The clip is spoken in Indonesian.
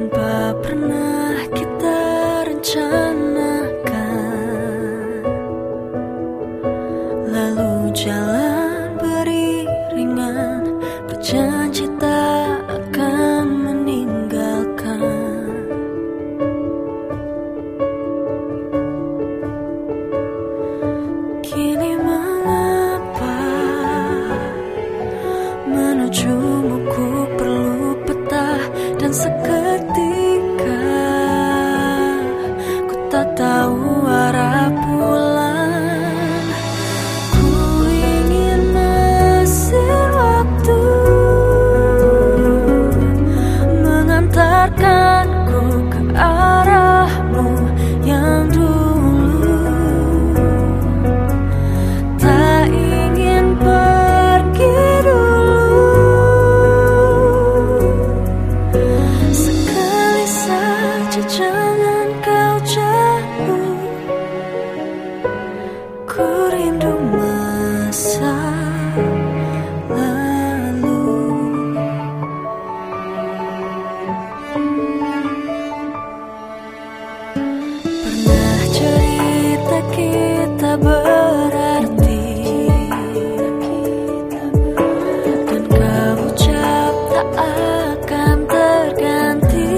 tanpa pernah kita rencanakan. Lalu jalan kita berarti. Dan kau ucap akan terganti.